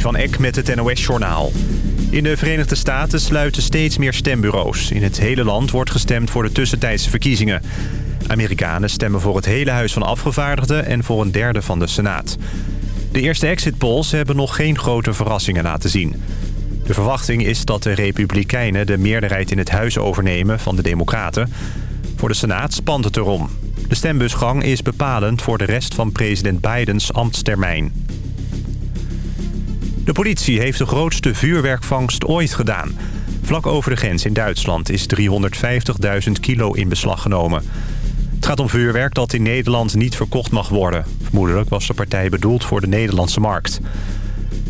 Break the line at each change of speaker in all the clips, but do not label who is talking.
Van Eck met het NOS-journaal. In de Verenigde Staten sluiten steeds meer stembureaus. In het hele land wordt gestemd voor de tussentijdse verkiezingen. Amerikanen stemmen voor het hele Huis van Afgevaardigden... en voor een derde van de Senaat. De eerste exit polls hebben nog geen grote verrassingen laten zien. De verwachting is dat de Republikeinen de meerderheid in het huis overnemen van de Democraten. Voor de Senaat spant het erom. De stembusgang is bepalend voor de rest van president Bidens ambtstermijn. De politie heeft de grootste vuurwerkvangst ooit gedaan. Vlak over de grens in Duitsland is 350.000 kilo in beslag genomen. Het gaat om vuurwerk dat in Nederland niet verkocht mag worden. Vermoedelijk was de partij bedoeld voor de Nederlandse markt.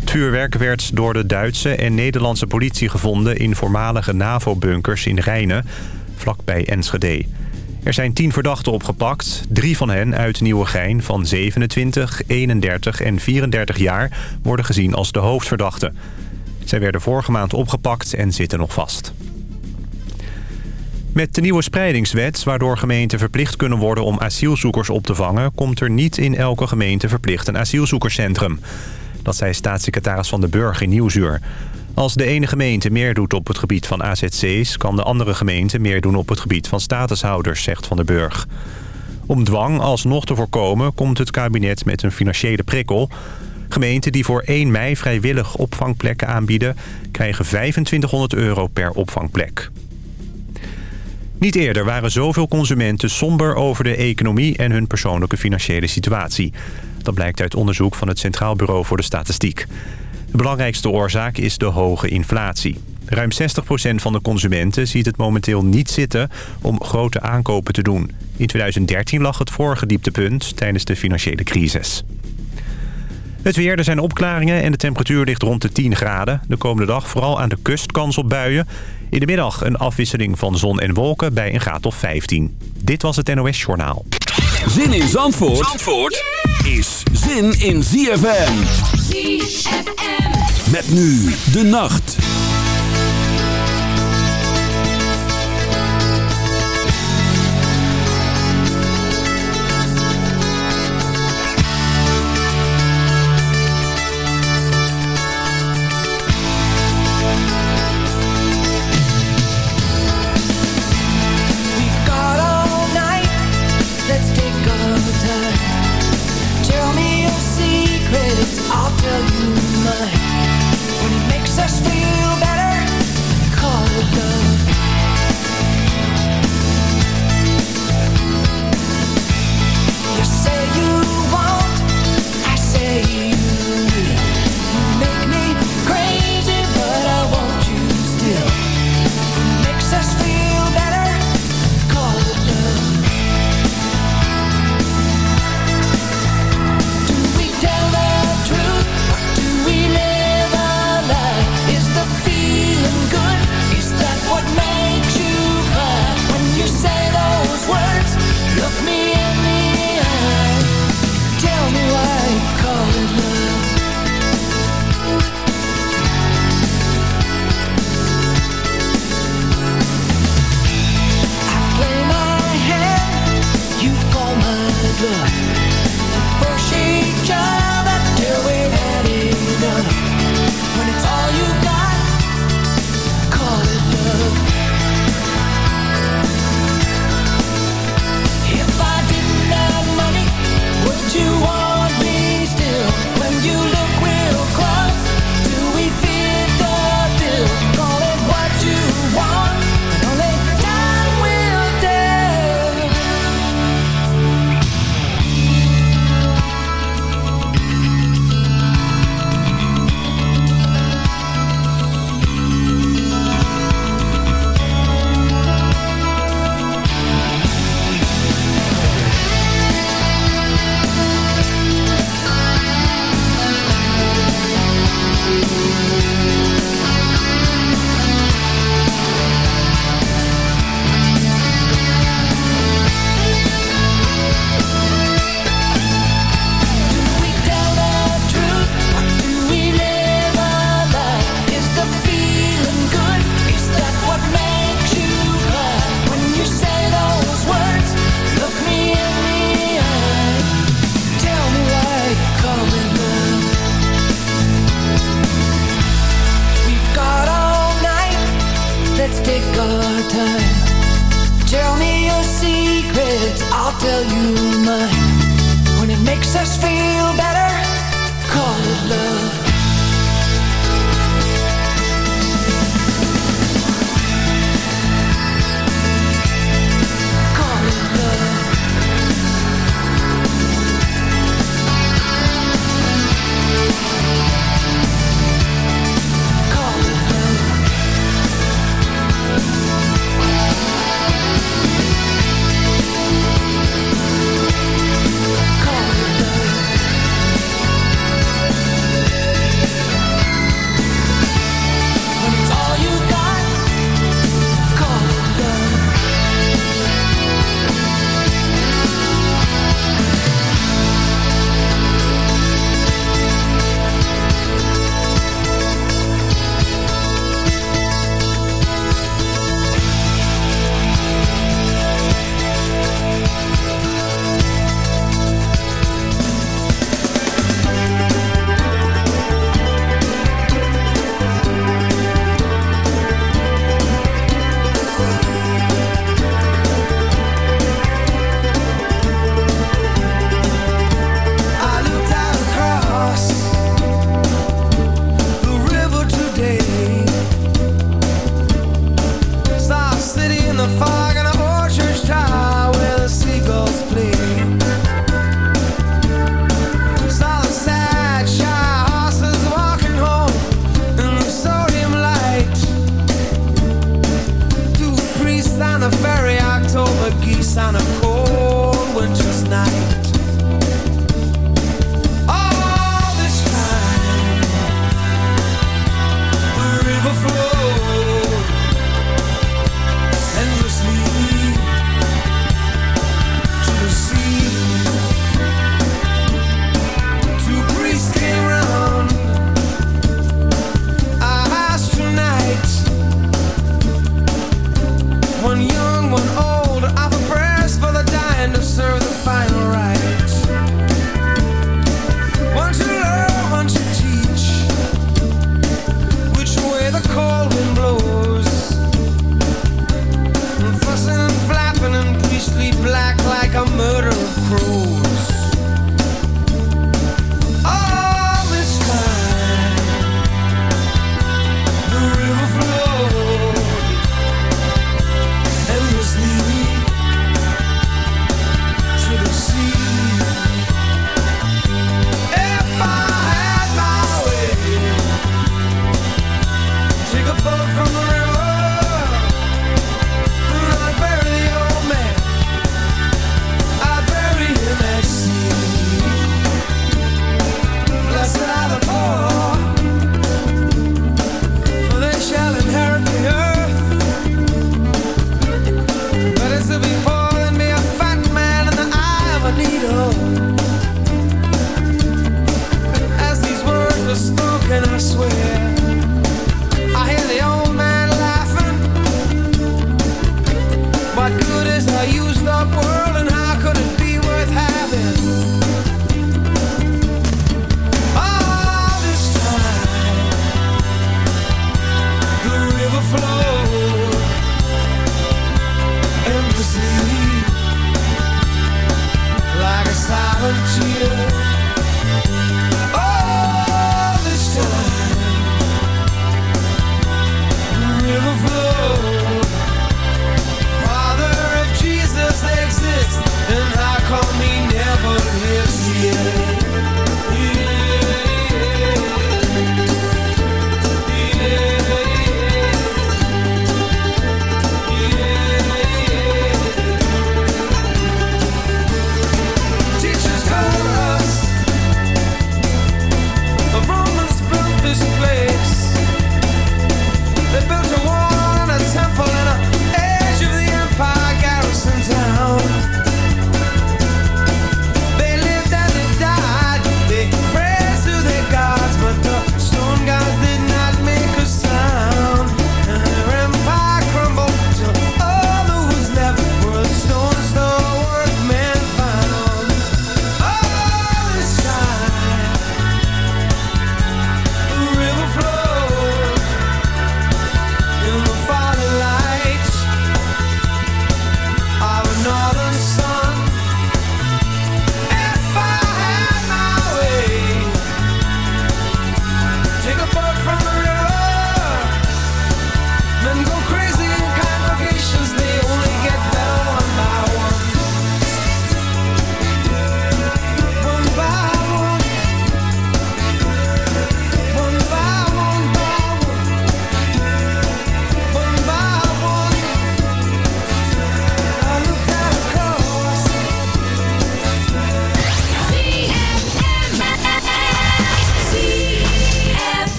Het vuurwerk werd door de Duitse en Nederlandse politie gevonden... in voormalige NAVO-bunkers in Rijnen, vlakbij Enschede. Er zijn tien verdachten opgepakt. Drie van hen uit Nieuwegein van 27, 31 en 34 jaar... worden gezien als de hoofdverdachten. Zij werden vorige maand opgepakt en zitten nog vast. Met de nieuwe spreidingswet, waardoor gemeenten verplicht kunnen worden om asielzoekers op te vangen... komt er niet in elke gemeente verplicht een asielzoekerscentrum. Dat zei staatssecretaris Van de Burg in Nieuwsuur. Als de ene gemeente meer doet op het gebied van AZC's... kan de andere gemeente meer doen op het gebied van statushouders, zegt Van der Burg. Om dwang alsnog te voorkomen komt het kabinet met een financiële prikkel. Gemeenten die voor 1 mei vrijwillig opvangplekken aanbieden... krijgen 2500 euro per opvangplek. Niet eerder waren zoveel consumenten somber over de economie... en hun persoonlijke financiële situatie. Dat blijkt uit onderzoek van het Centraal Bureau voor de Statistiek. De belangrijkste oorzaak is de hoge inflatie. Ruim 60% van de consumenten ziet het momenteel niet zitten om grote aankopen te doen. In 2013 lag het vorige dieptepunt tijdens de financiële crisis. Het weer, er zijn opklaringen en de temperatuur ligt rond de 10 graden. De komende dag vooral aan de kust kans op buien. In de middag een afwisseling van zon en wolken bij een graad of 15. Dit was het NOS Journaal.
Zin in Zandvoort, Zandvoort is zin in ZFM. ZFM. Met nu de nacht.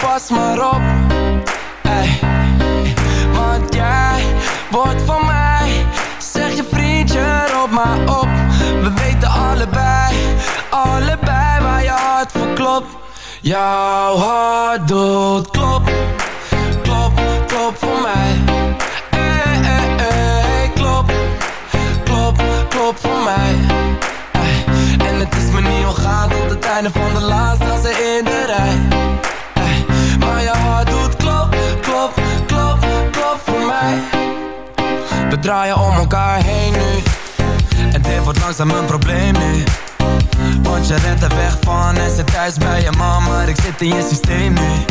pas maar op Ey. Want jij wordt van mij Zeg je vriendje, roep maar op We weten allebei, allebei waar je hart voor klopt Jouw hart doet klop, klop, klop voor mij Ey, ey, ey, klop, klop, klop voor mij. En het is me niet ontgaan tot het einde van de laatste in de rij. Maar je hart doet klop, klop, klop, klop voor mij. We draaien om elkaar heen nu. En dit wordt langzaam een probleem nu. Want je rent er weg van en zit thuis bij je mama Maar ik zit in je systeem nu.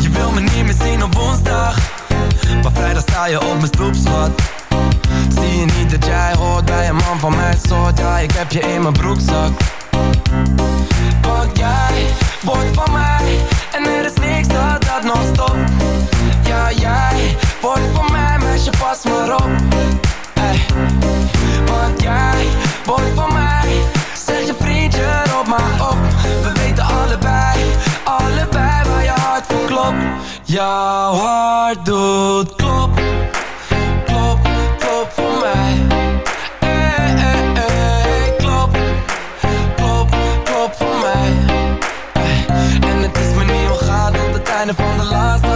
Je wil me niet meer zien op woensdag. Maar vrijdag sta je op mijn stoep, schat. Zie je niet dat jij hoort bij een man van mijn soort? Ja, ik heb je in mijn broekzak. Want jij wordt van mij En er is niks dat stopt Ja, jij wordt van mij, meisje, pas maar op. Ey. Want jij wordt van mij Zeg je vriendje, roep maar op. We weten allebei, allebei waar je hart voor klopt. Jouw hart doet klop, klop, klop voor mij einde van de laatste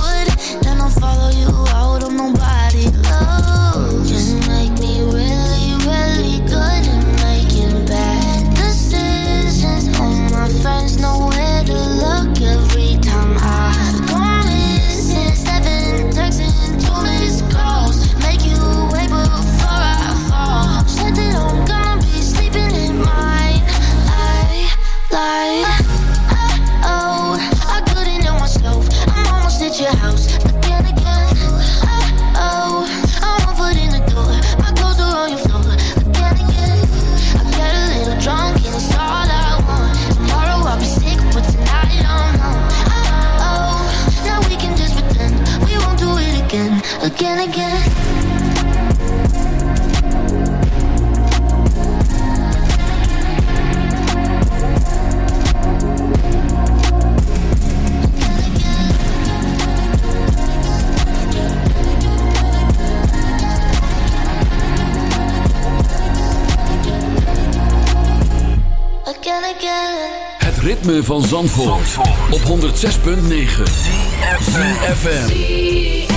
106.9 FM.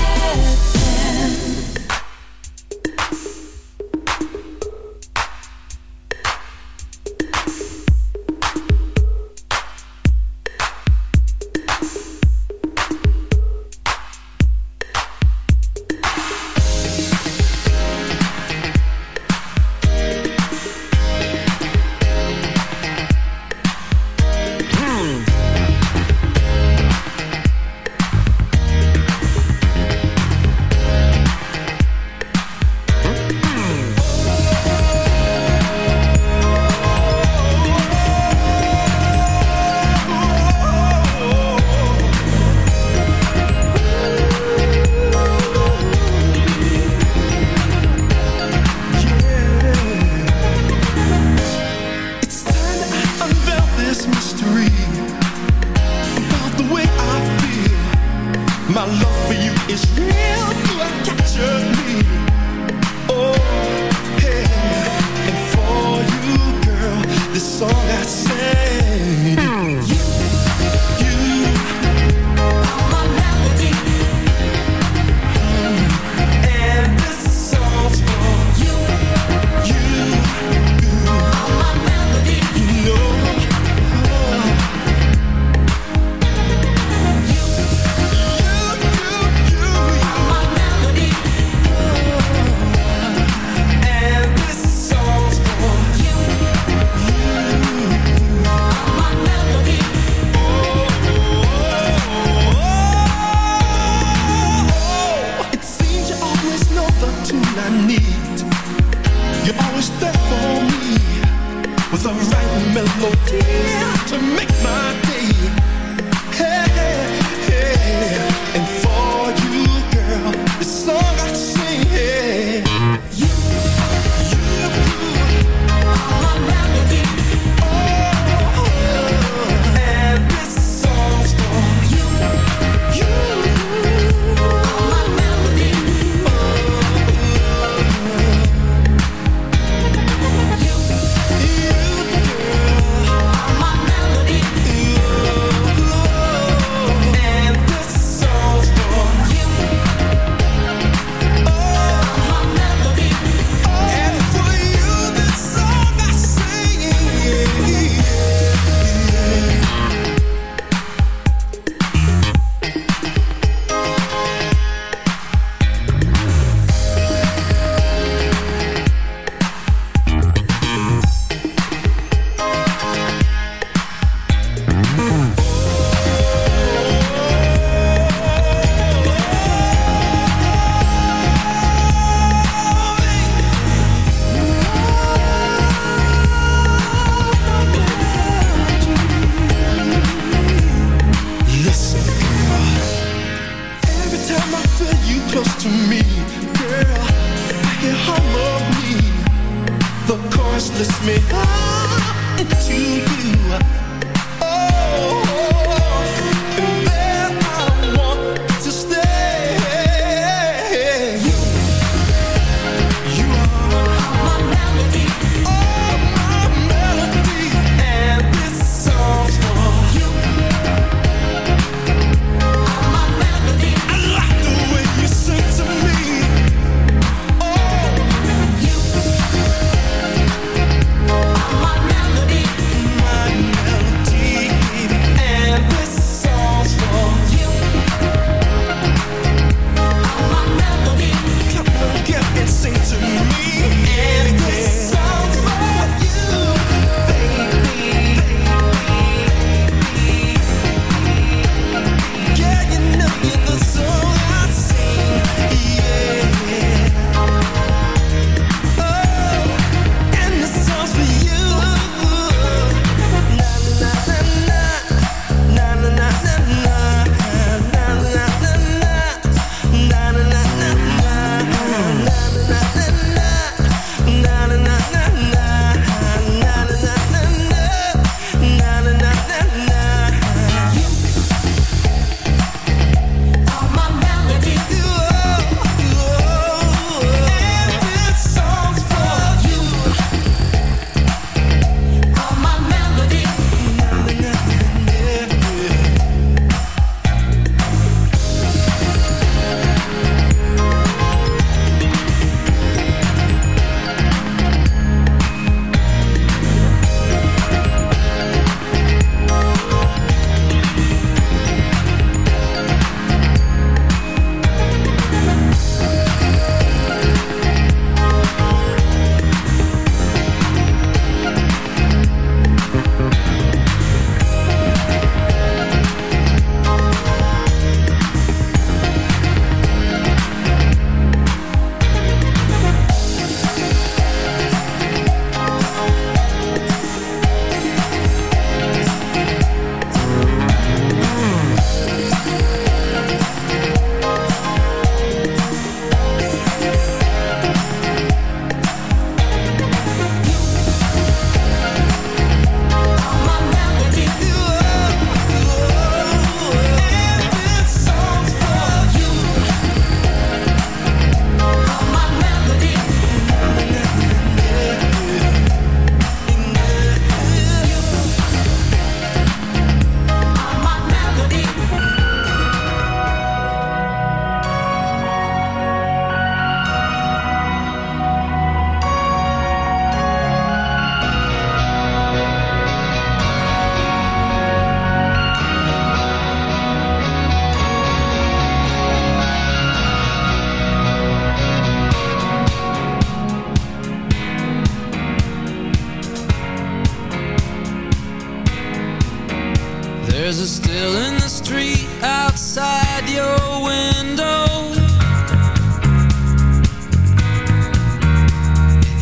There's a still in the street outside your window.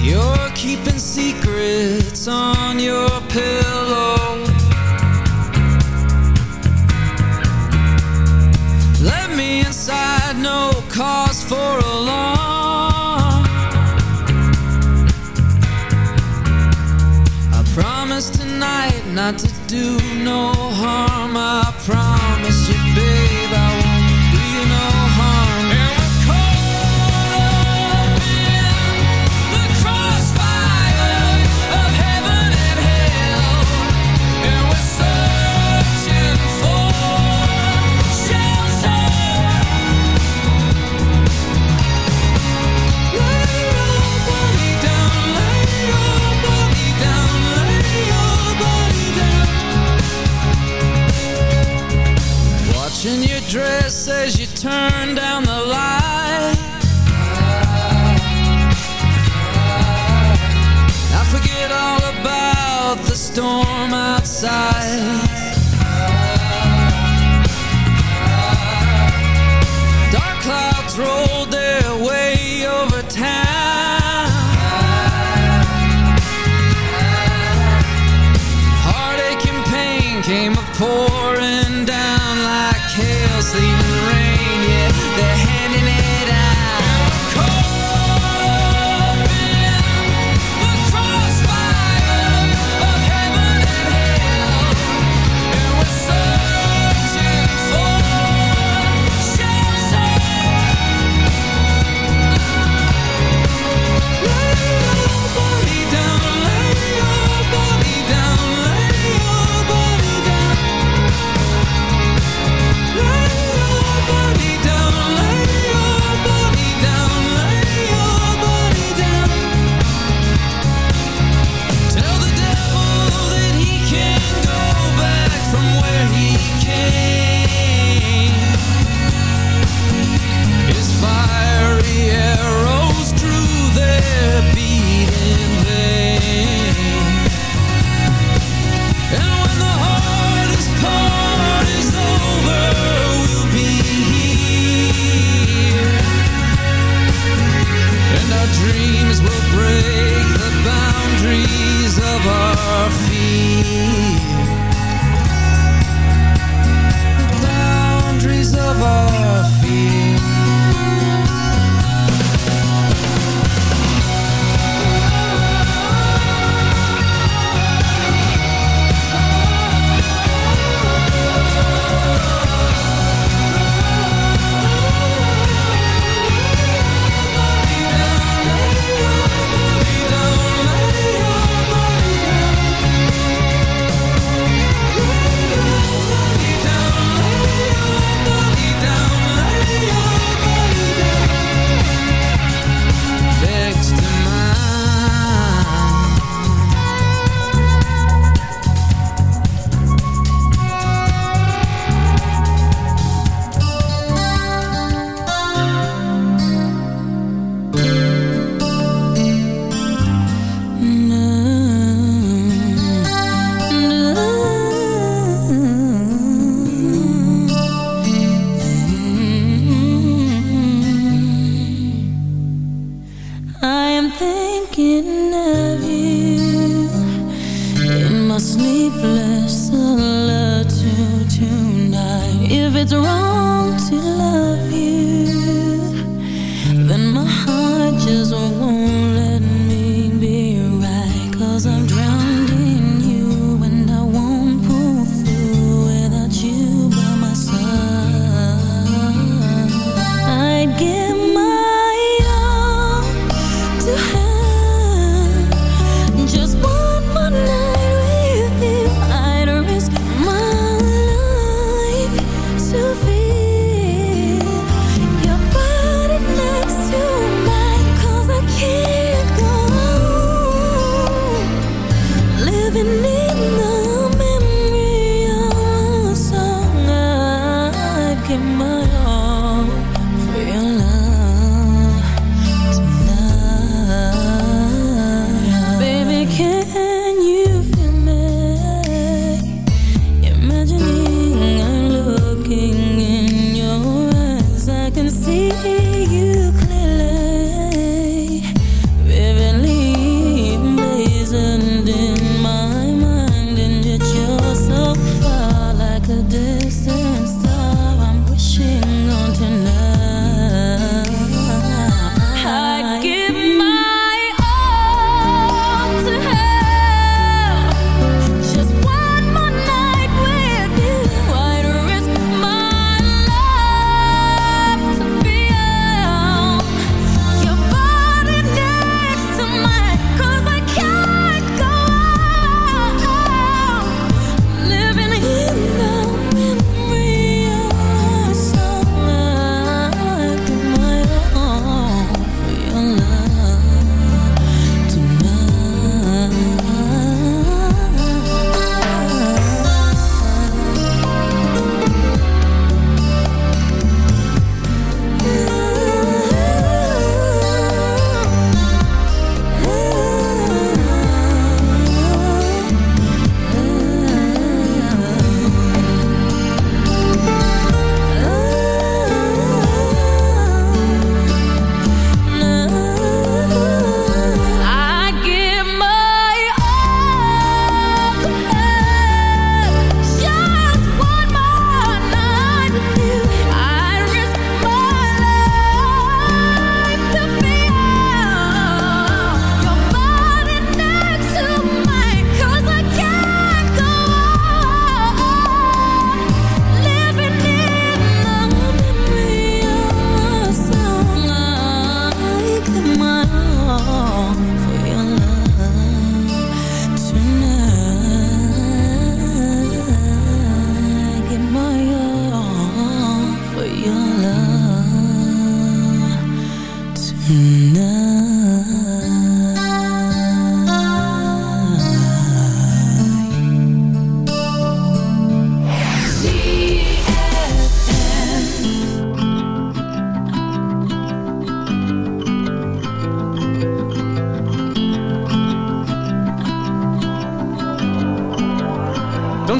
You're keeping secrets on your pillow. Let me inside, no cause for alarm. I promise tonight not to do no harm, I promise you, babe. storm outside.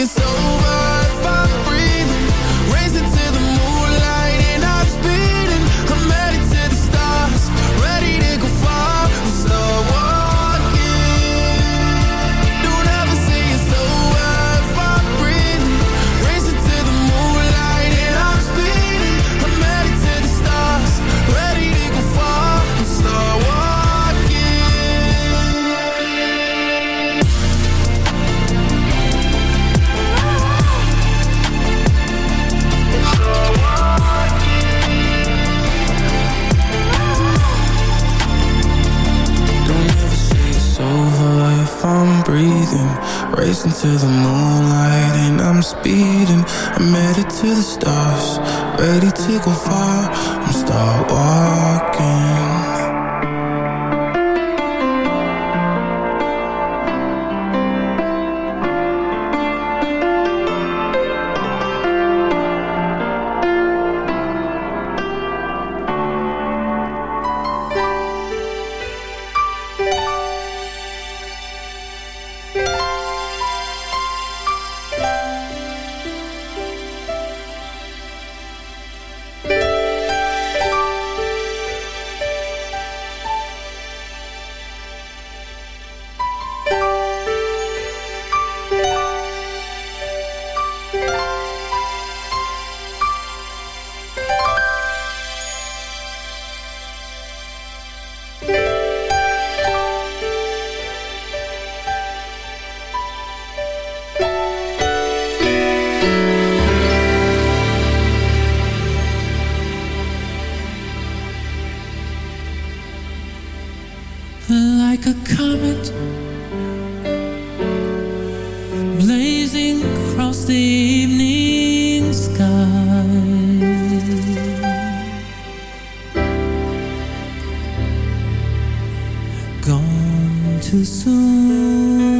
it's over
Gone too soon.